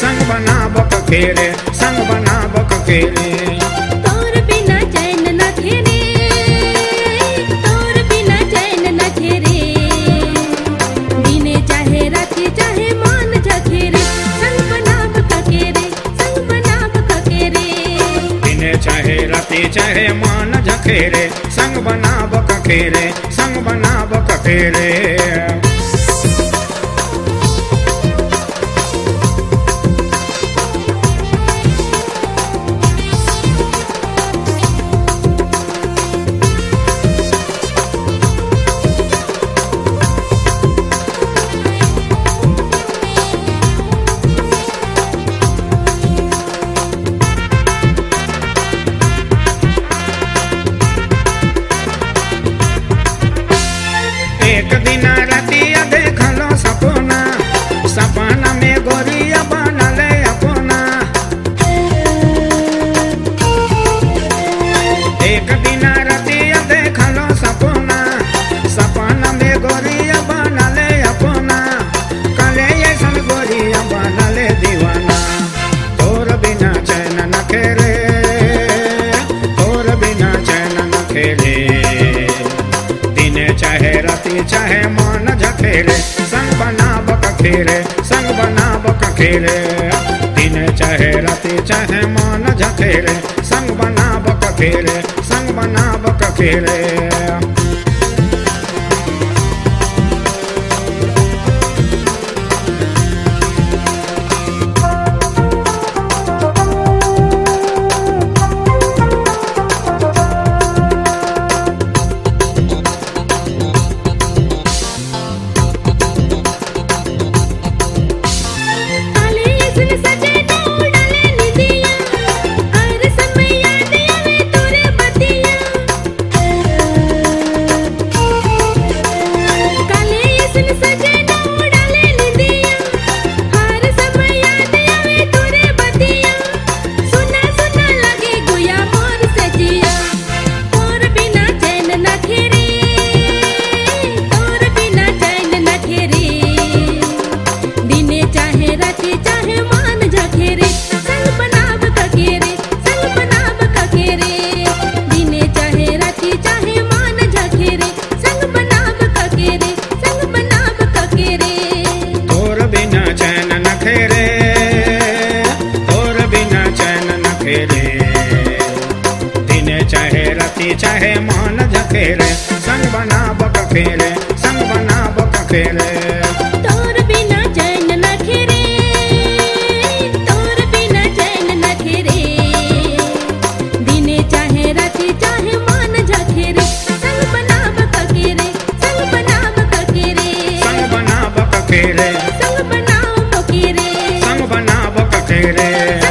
संग बनाब कखेरे संग तोर बिना चैन न खेरे तोर बिना चैन न खेरे दिने चाहे राति चाहे मान झखेरे संग बनाब ककेरे संग बनाब ककेरे दिने चाहे राति चाहे मान झकेरे संग बनाब कखेरे संग बनाब कखेरे एक मन संग बनाब खेले संग बनाब खेले दिन चाहे, राति चाहे, मान झखेले संग बनाब खेले संग बनाब कखेले चाहे मान झकेरे संग बना बक संग बना बक फेरे तोर बिना चैन न दिने चाहे चाहे संग बना